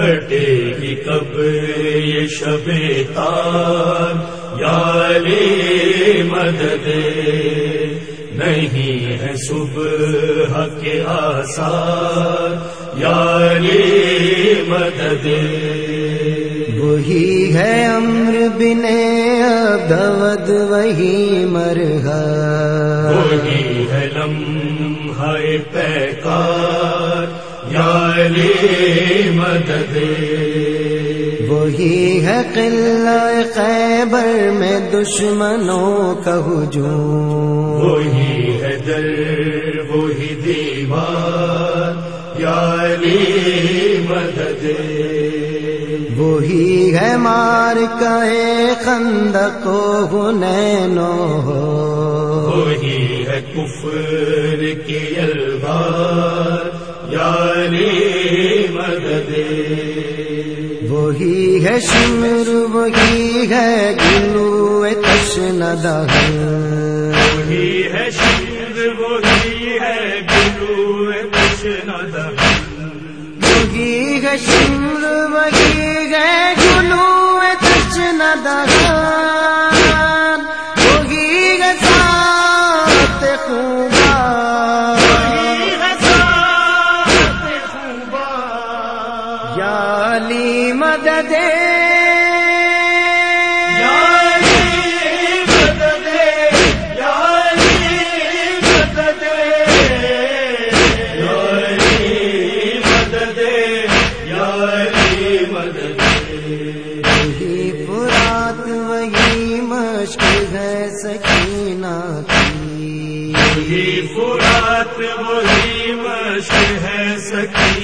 کٹے گی کب یہ شب تار؟ یاری مدد نہیں ہے صبح کے آسار یاری مدد وہی ہے امر بن دود وہی مرغا وہی ہے لمحہ پیکار۔ یاری مدد۔ وہی ہے قلعہ خیبر میں دشمنوں کا ہجوم۔ وہی ہے در وہی دیوار۔ یاری مدد۔ وہی ہے مار کا خند کو نینو وہی ہے کفر کی البار۔ یاری مدد وہی ہے شمر وہی ہے گلو تشن دہل وہی ہے وہی ہے گرو کشن وہی ہے وہی ہے گلو تشن دہل علی مدد سکینہ کی۔ فرات وہی مشق ہے سکینہ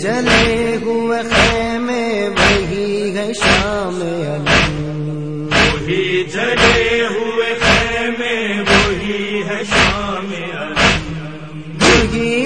جلے ہوئے خیمے وہی ہے شام علم وہی جلے ہوئے خیمے وہی ہے شام علم وہی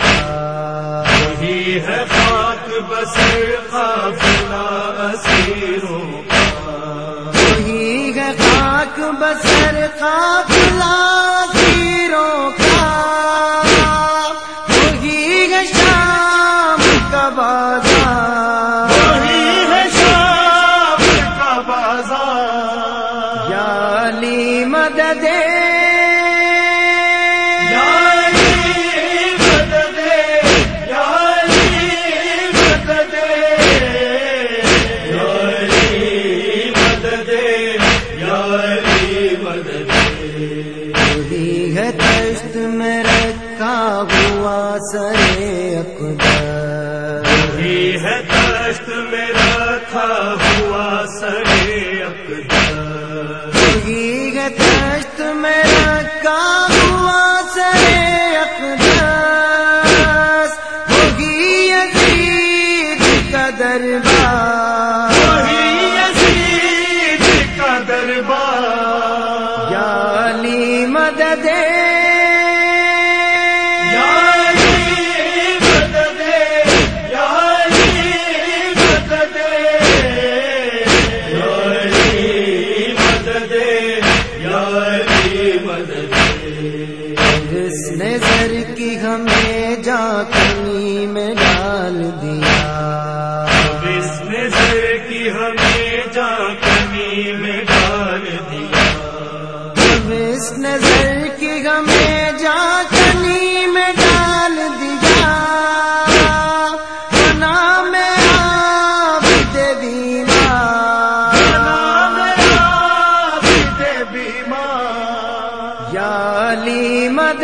بسر قافلہ کا۔ وہی ہے شام کا بازار۔ وہی ہے شام کا بازار۔ یا علی مدد ہے دست میں رکھا اس نظر کی ہمیں جاکنی میں ڈال دیا۔ اس نظر کی ہمیں جاکنی میں ڈال دیا۔ اس نظر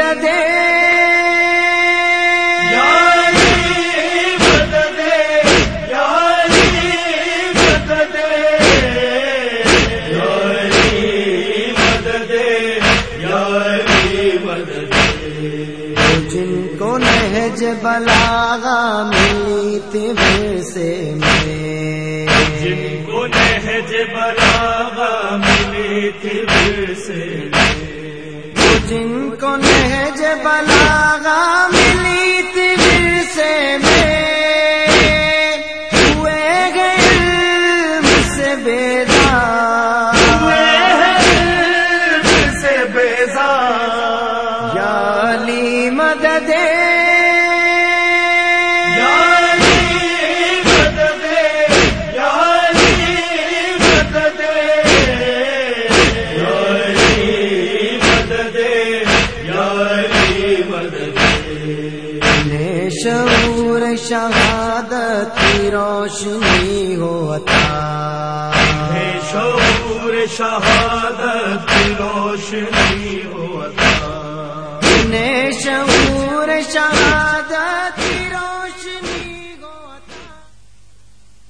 مدد بلاغا ملی تمہیں سے میں جن کو نہج بلاغا ملی تمہیں سے میں جن کو نہج بلاغا ملی تھی ورثے میں ہوئے گئے علم سے بیدار سے یا علی مدد روشنی ہو عطا۔ ہے شعور شہادت کی روشنی ہوتا نے شعور شہادت